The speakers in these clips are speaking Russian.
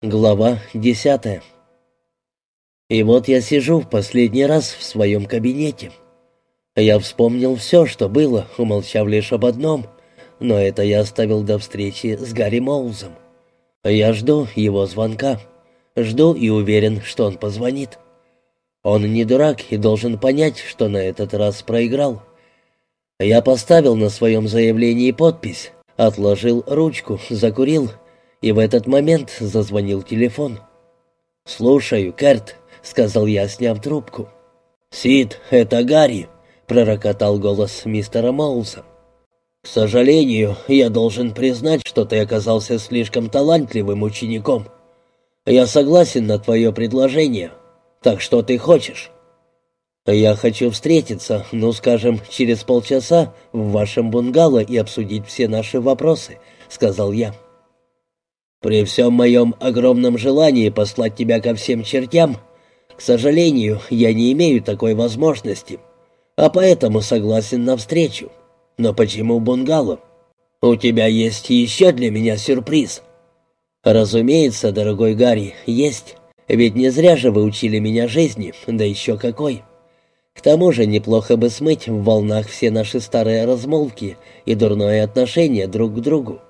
Глава десятая И вот я сижу в последний раз в своем кабинете. Я вспомнил все, что было, умолчав лишь об одном, но это я оставил до встречи с Гарри Моузом. Я жду его звонка, жду и уверен, что он позвонит. Он не дурак и должен понять, что на этот раз проиграл. Я поставил на своем заявлении подпись, отложил ручку, закурил — и в этот момент зазвонил телефон. «Слушаю, Керт», — сказал я, сняв трубку. «Сид, это Гарри», — пророкотал голос мистера Маулса. «К сожалению, я должен признать, что ты оказался слишком талантливым учеником. Я согласен на твое предложение. Так что ты хочешь?» «Я хочу встретиться, ну, скажем, через полчаса в вашем бунгало и обсудить все наши вопросы», — сказал я. При всем моем огромном желании послать тебя ко всем чертям, к сожалению, я не имею такой возможности, а поэтому согласен на встречу. Но почему бунгало? У тебя есть еще для меня сюрприз. Разумеется, дорогой Гарри, есть. Ведь не зря же вы учили меня жизни, да еще какой. К тому же неплохо бы смыть в волнах все наши старые размолвки и дурное отношение друг к другу.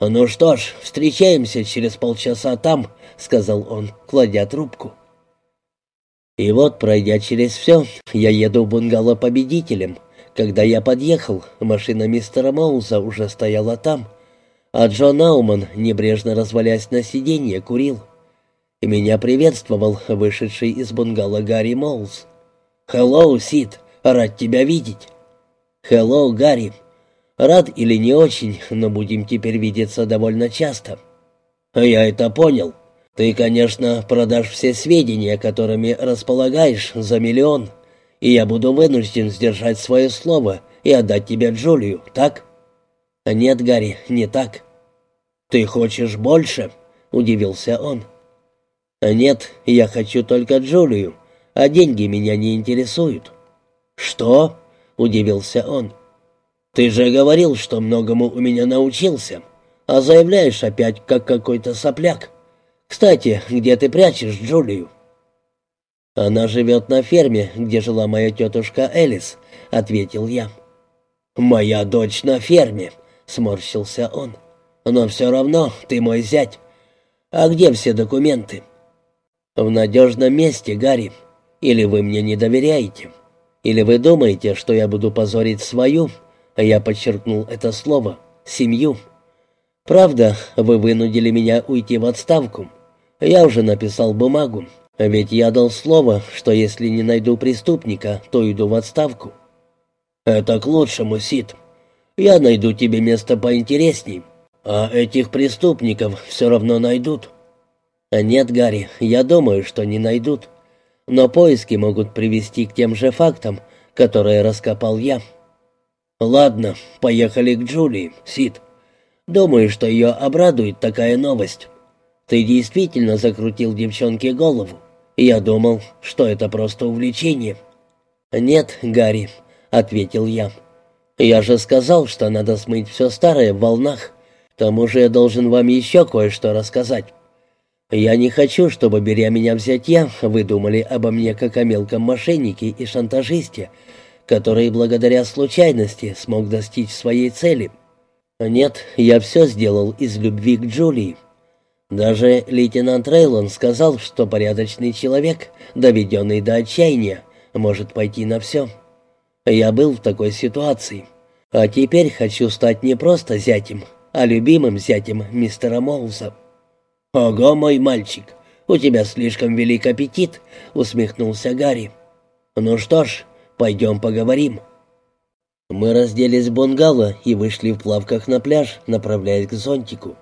«Ну что ж, встречаемся через полчаса там», — сказал он, кладя трубку. И вот, пройдя через все, я еду в бунгало победителем. Когда я подъехал, машина мистера Моуза уже стояла там, а Джон Науман, небрежно развалясь на сиденье, курил. И меня приветствовал вышедший из бунгало Гарри Моуз. «Хеллоу, Сид, рад тебя видеть». «Хеллоу, Гарри», Рад или не очень, но будем теперь видеться довольно часто. Я это понял. Ты, конечно, продашь все сведения, которыми располагаешь, за миллион, и я буду вынужден сдержать свое слово и отдать тебе Джулию, так? Нет, Гарри, не так. Ты хочешь больше? Удивился он. Нет, я хочу только Джулию, а деньги меня не интересуют. Что? Удивился он. «Ты же говорил, что многому у меня научился, а заявляешь опять, как какой-то сопляк. Кстати, где ты прячешь Джулию?» «Она живет на ферме, где жила моя тетушка Элис», — ответил я. «Моя дочь на ферме», — сморщился он. «Но все равно ты мой зять. А где все документы?» «В надежном месте, Гарри. Или вы мне не доверяете? Или вы думаете, что я буду позорить свою, я подчеркнул это слово, семью. Правда, вы вынудили меня уйти в отставку. Я уже написал бумагу, ведь я дал слово, что если не найду преступника, то иду в отставку. Это к лучшему, Сид. Я найду тебе место поинтересней, а этих преступников все равно найдут. Нет, Гарри, я думаю, что не найдут. Но поиски могут привести к тем же фактам, которые раскопал я. «Ладно, поехали к Джулии, Сид. Думаю, что ее обрадует такая новость. Ты действительно закрутил девчонке голову. Я думал, что это просто увлечение». «Нет, Гарри», — ответил я. «Я же сказал, что надо смыть все старое в волнах. К тому же я должен вам еще кое-что рассказать. Я не хочу, чтобы, беря меня взять я, вы думали обо мне как о мелком мошеннике и шантажисте, который благодаря случайности смог достичь своей цели. Нет, я все сделал из любви к Джулии. Даже лейтенант Рейлон сказал, что порядочный человек, доведенный до отчаяния, может пойти на все. Я был в такой ситуации. А теперь хочу стать не просто зятем, а любимым зятем мистера Моуза. «Ого, мой мальчик, у тебя слишком велик аппетит», — усмехнулся Гарри. «Ну что ж, Пойдем поговорим». Мы разделись в бунгало и вышли в плавках на пляж, направляясь к зонтику.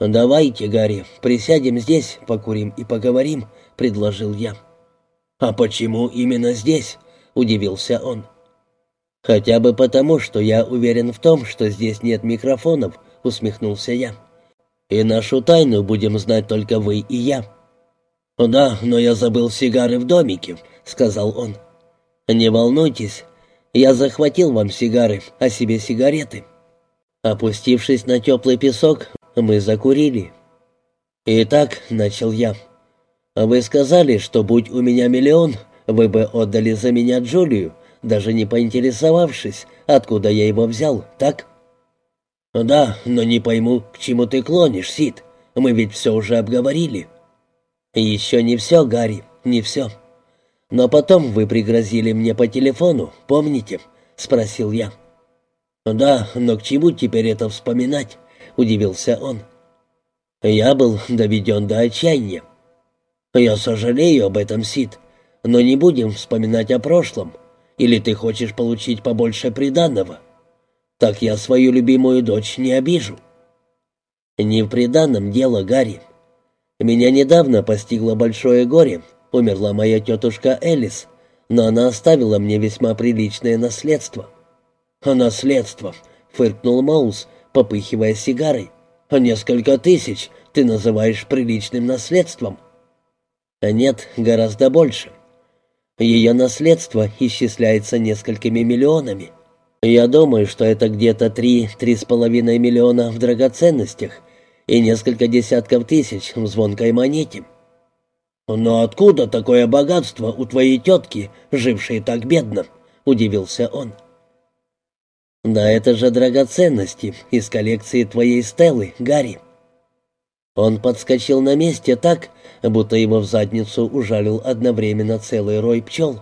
«Давайте, Гарри, присядем здесь, покурим и поговорим», — предложил я. «А почему именно здесь?» — удивился он. «Хотя бы потому, что я уверен в том, что здесь нет микрофонов», — усмехнулся я. «И нашу тайну будем знать только вы и я». «Да, но я забыл сигары в домике», — сказал он. «Не волнуйтесь, я захватил вам сигары, а себе сигареты». Опустившись на теплый песок, мы закурили. «Итак», — начал я, — «вы сказали, что будь у меня миллион, вы бы отдали за меня Джулию, даже не поинтересовавшись, откуда я его взял, так?» «Да, но не пойму, к чему ты клонишь, Сид. Мы ведь все уже обговорили». «Еще не все, Гарри, не все. Но потом вы пригрозили мне по телефону, помните?» — спросил я. «Да, но к чему теперь это вспоминать?» — удивился он. Я был доведен до отчаяния. Я сожалею об этом, Сид, но не будем вспоминать о прошлом. Или ты хочешь получить побольше приданного? Так я свою любимую дочь не обижу. Не в приданном дело, Гарри. Меня недавно постигло большое горе. Умерла моя тетушка Элис, но она оставила мне весьма приличное наследство. «Наследство», — фыркнул Маус, попыхивая сигарой. Несколько тысяч ты называешь приличным наследством. А нет, гораздо больше. Ее наследство исчисляется несколькими миллионами. Я думаю, что это где-то три-три с половиной миллиона в драгоценностях и несколько десятков тысяч в звонкой монете. «Но откуда такое богатство у твоей тетки, жившей так бедно?» — удивился он. «Да это же драгоценности из коллекции твоей Стеллы, Гарри». Он подскочил на месте так, будто его в задницу ужалил одновременно целый рой пчел.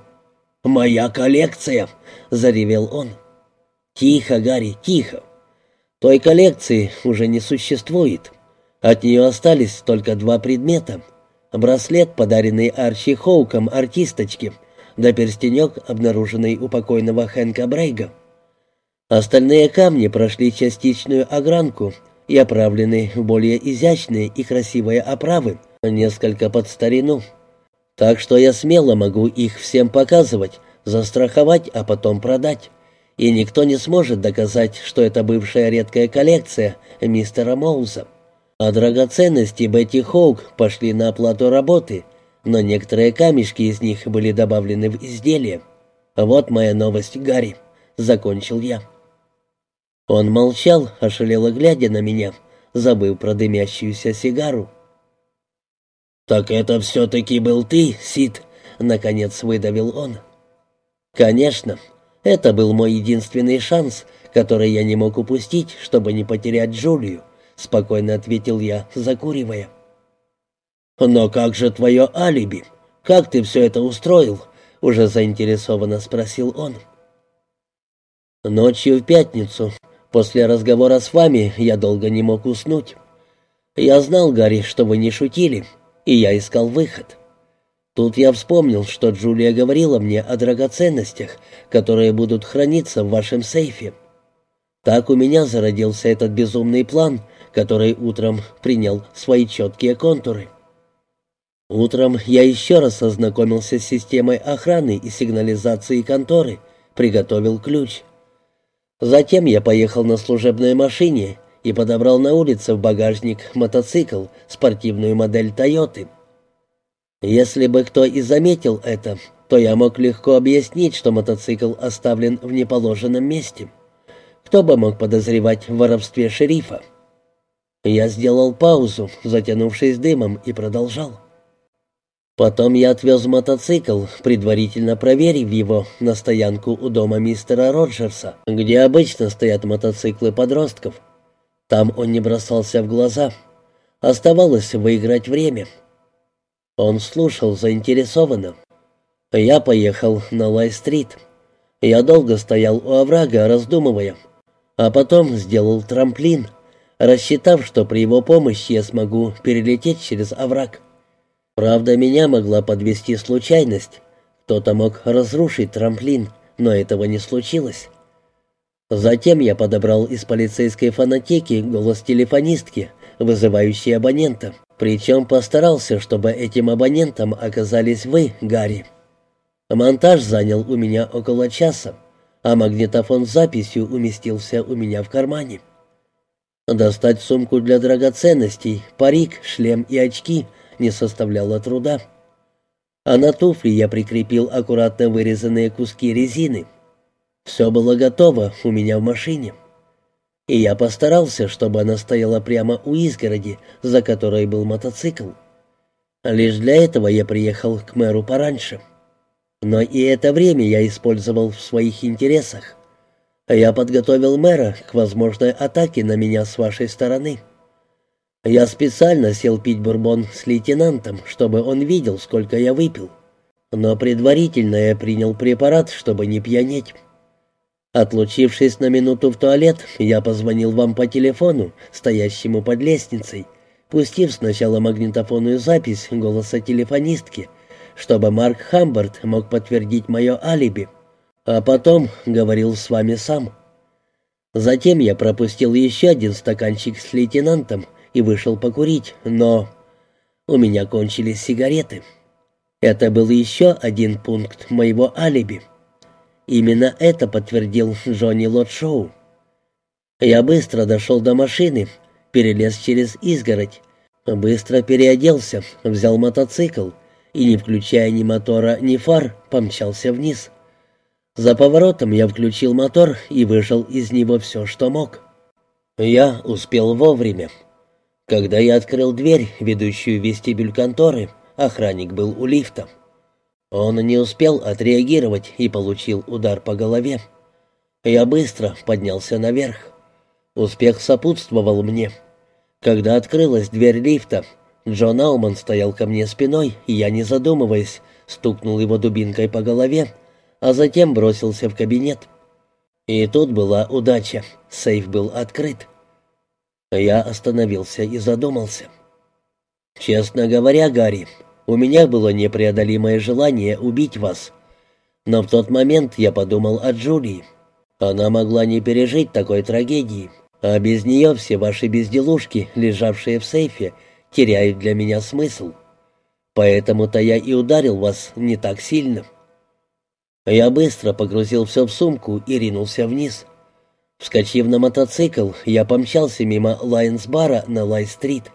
«Моя коллекция!» — заревел он. «Тихо, Гарри, тихо. Той коллекции уже не существует. От нее остались только два предмета. Браслет, подаренный Арчи Хоуком артисточке, да перстенек, обнаруженный у покойного Хэнка Брейга. Остальные камни прошли частичную огранку и оправлены в более изящные и красивые оправы, несколько под старину. Так что я смело могу их всем показывать, застраховать, а потом продать. И никто не сможет доказать, что это бывшая редкая коллекция мистера Моуза. А драгоценности Бетти Хоук пошли на оплату работы, но некоторые камешки из них были добавлены в изделие. Вот моя новость, Гарри, закончил я. Он молчал, ошалело глядя на меня, забыв про дымящуюся сигару. «Так это все-таки был ты, Сид?» — наконец выдавил он. «Конечно. Это был мой единственный шанс, который я не мог упустить, чтобы не потерять Джулию», — спокойно ответил я, закуривая. «Но как же твое алиби? Как ты все это устроил?» — уже заинтересованно спросил он. Ночью в пятницу После разговора с вами я долго не мог уснуть. Я знал, Гарри, что вы не шутили, и я искал выход. Тут я вспомнил, что Джулия говорила мне о драгоценностях, которые будут храниться в вашем сейфе. Так у меня зародился этот безумный план, который утром принял свои четкие контуры. Утром я еще раз ознакомился с системой охраны и сигнализации конторы, приготовил ключ — Затем я поехал на служебной машине и подобрал на улице в багажник мотоцикл, спортивную модель «Тойоты». Если бы кто и заметил это, то я мог легко объяснить, что мотоцикл оставлен в неположенном месте. Кто бы мог подозревать в воровстве шерифа? Я сделал паузу, затянувшись дымом, и продолжал. Потом я отвез мотоцикл, предварительно проверив его на стоянку у дома мистера Роджерса, где обычно стоят мотоциклы подростков. Там он не бросался в глаза. Оставалось выиграть время. Он слушал заинтересованно. Я поехал на Лай-стрит. Я долго стоял у оврага, раздумывая, а потом сделал трамплин, рассчитав, что при его помощи я смогу перелететь через овраг. Правда, меня могла подвести случайность. Кто-то мог разрушить трамплин, но этого не случилось. Затем я подобрал из полицейской фонотеки голос телефонистки, вызывающей абонента. Причем постарался, чтобы этим абонентом оказались вы, Гарри. Монтаж занял у меня около часа, а магнитофон с записью уместился у меня в кармане. Достать сумку для драгоценностей, парик, шлем и очки — не составляло труда. А на туфли я прикрепил аккуратно вырезанные куски резины. Все было готово у меня в машине. и я постарался, чтобы она стояла прямо у изгороди, за которой был мотоцикл. Лишь для этого я приехал к мэру пораньше. Но и это время я использовал в своих интересах. Я подготовил мэра к возможной атаке на меня с вашей стороны. Я специально сел пить бурбон с лейтенантом, чтобы он видел, сколько я выпил. Но предварительно я принял препарат, чтобы не пьянеть. Отлучившись на минуту в туалет, я позвонил вам по телефону, стоящему под лестницей, пустив сначала магнитофонную запись голоса телефонистки, чтобы Марк Хамбард мог подтвердить мое алиби, а потом говорил с вами сам. Затем я пропустил еще один стаканчик с лейтенантом и вышел покурить, но у меня кончились сигареты. Это был еще один пункт моего алиби. Именно это подтвердил Джонни Лотшоу. Я быстро дошел до машины, перелез через изгородь, быстро переоделся, взял мотоцикл и, не включая ни мотора, ни фар, помчался вниз. За поворотом я включил мотор и выжал из него все, что мог. Я успел вовремя. Когда я открыл дверь, ведущую в вестибюль конторы, охранник был у лифта. Он не успел отреагировать и получил удар по голове. Я быстро поднялся наверх. Успех сопутствовал мне. Когда открылась дверь лифта, Джон Ауман стоял ко мне спиной, и я, не задумываясь, стукнул его дубинкой по голове, а затем бросился в кабинет. И тут была удача. Сейф был открыт. Я остановился и задумался. «Честно говоря, Гарри, у меня было непреодолимое желание убить вас. Но в тот момент я подумал о Джулии. Она могла не пережить такой трагедии, а без нее все ваши безделушки, лежавшие в сейфе, теряют для меня смысл. Поэтому-то я и ударил вас не так сильно. Я быстро погрузил все в сумку и ринулся вниз. Вскочив на мотоцикл, я помчался мимо Лайнс-бара на Лай-стрит.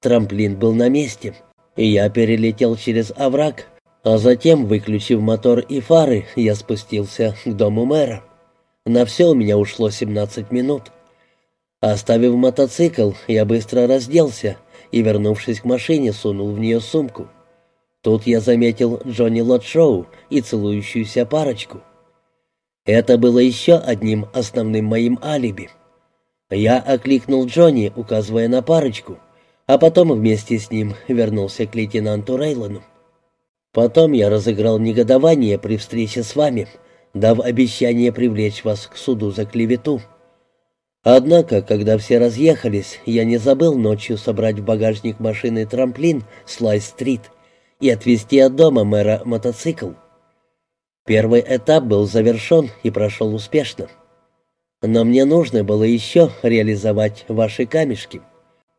Трамплин был на месте — и я перелетел через овраг, а затем, выключив мотор и фары, я спустился к дому мэра. На все у меня ушло 17 минут. Оставив мотоцикл, я быстро разделся и, вернувшись к машине, сунул в нее сумку. Тут я заметил Джонни Лотшоу и целующуюся парочку. Это было еще одним основным моим алиби. Я окликнул Джонни, указывая на парочку — а потом вместе с ним вернулся к лейтенанту Рейлону. Потом я разыграл негодование при встрече с вами, дав обещание привлечь вас к суду за клевету. Однако, когда все разъехались, я не забыл ночью собрать в багажник машины трамплин Слай-стрит и отвезти от дома мэра мотоцикл. Первый этап был завершен и прошел успешно. Но мне нужно было еще реализовать ваши камешки.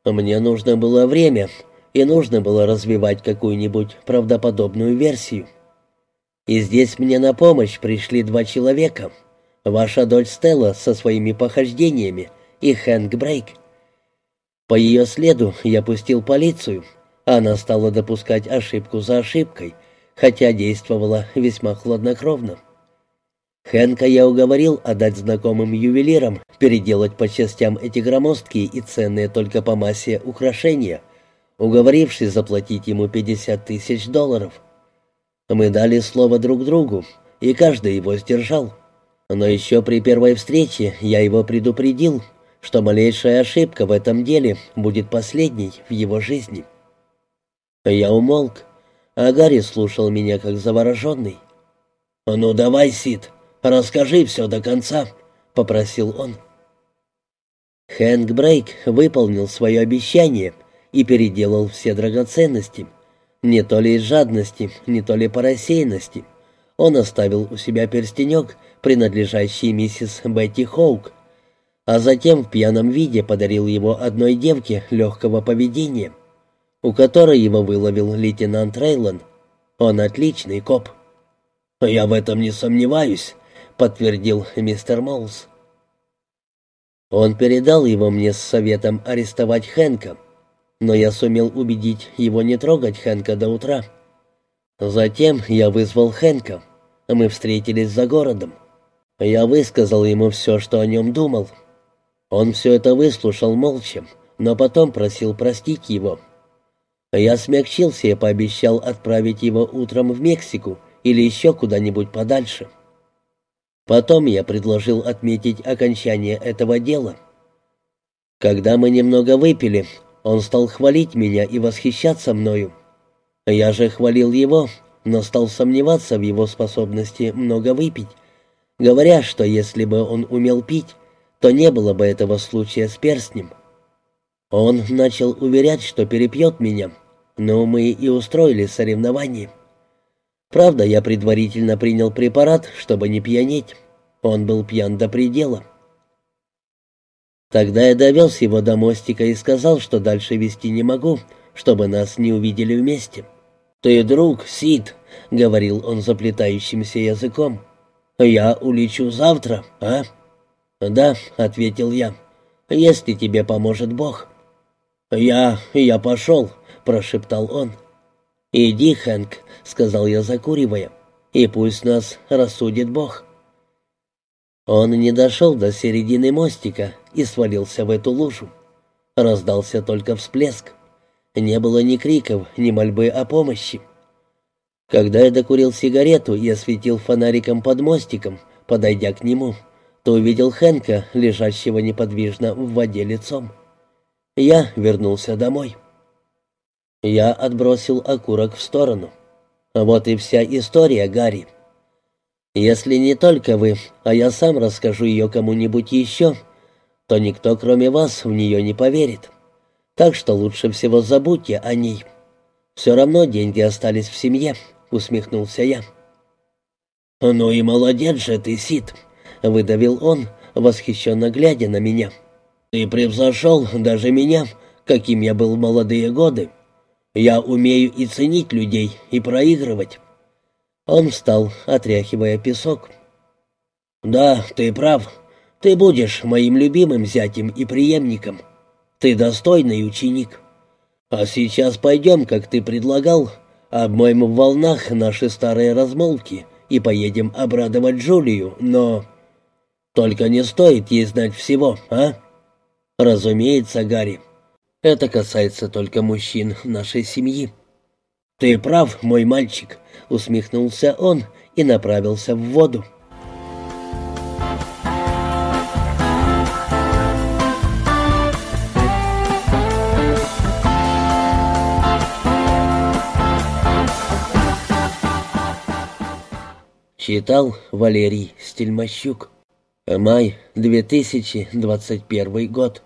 Мне нужно было время, и нужно было развивать какую-нибудь правдоподобную версию. И здесь мне на помощь пришли два человека. Ваша дочь Стелла со своими похождениями и Хэнк Брейк. По ее следу я пустил полицию. Она стала допускать ошибку за ошибкой, хотя действовала весьма хладнокровно. Хэнка я уговорил отдать знакомым ювелирам переделать по частям эти громоздкие и ценные только по массе украшения, уговорившись заплатить ему 50 тысяч долларов. Мы дали слово друг другу, и каждый его сдержал. Но еще при первой встрече я его предупредил, что малейшая ошибка в этом деле будет последней в его жизни. Я умолк, а Гарри слушал меня как завороженный. «Ну давай, Сид, «Расскажи все до конца», — попросил он. Хэнк Брейк выполнил свое обещание и переделал все драгоценности. Не то ли из жадности, не то ли по рассеянности. Он оставил у себя перстенек, принадлежащий миссис Бетти Хоук, а затем в пьяном виде подарил его одной девке легкого поведения, у которой его выловил лейтенант Рейлон. Он отличный коп. «Я в этом не сомневаюсь», подтвердил мистер Моулс. Он передал его мне с советом арестовать Хэнка, но я сумел убедить его не трогать Хэнка до утра. Затем я вызвал Хэнка. Мы встретились за городом. Я высказал ему все, что о нем думал. Он все это выслушал молча, но потом просил простить его. Я смягчился и пообещал отправить его утром в Мексику или еще куда-нибудь подальше. Потом я предложил отметить окончание этого дела. Когда мы немного выпили, он стал хвалить меня и восхищаться мною. Я же хвалил его, но стал сомневаться в его способности много выпить, говоря, что если бы он умел пить, то не было бы этого случая с перстнем. Он начал уверять, что перепьет меня, но мы и устроили соревнование. Правда, я предварительно принял препарат, чтобы не пьянеть. Он был пьян до предела. Тогда я довез его до мостика и сказал, что дальше вести не могу, чтобы нас не увидели вместе. «Ты друг, Сид», — говорил он заплетающимся языком. «Я улечу завтра, а?» «Да», — ответил я, — «если тебе поможет Бог». «Я... я пошел», — прошептал он. «Иди, Хэнк», — сказал я, закуривая, — «и пусть нас рассудит Бог». Он не дошел до середины мостика и свалился в эту лужу. Раздался только всплеск. Не было ни криков, ни мольбы о помощи. Когда я докурил сигарету и осветил фонариком под мостиком, подойдя к нему, то увидел Хэнка, лежащего неподвижно в воде лицом. Я вернулся домой. Я отбросил окурок в сторону. Вот и вся история, Гарри. Если не только вы, а я сам расскажу ее кому-нибудь еще, то никто, кроме вас, в нее не поверит. Так что лучше всего забудьте о ней. Все равно деньги остались в семье, усмехнулся я. «Ну и молодец же ты, Сид», — выдавил он, восхищенно глядя на меня. «Ты превзошел даже меня, каким я был в молодые годы. Я умею и ценить людей, и проигрывать». Он встал, отряхивая песок. «Да, ты прав. Ты будешь моим любимым зятем и преемником. Ты достойный ученик. А сейчас пойдем, как ты предлагал, обмоем в волнах наши старые размолвки и поедем обрадовать Джулию, но... Только не стоит ей знать всего, а?» «Разумеется, Гарри. Это касается только мужчин нашей семьи». «Ты прав, мой мальчик», — усмехнулся он и направился в воду. Читал Валерий Стельмощук. Май 2021 год.